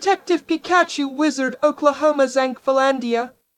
Detective Pikachu Wizard Oklahoma Zankphalandia.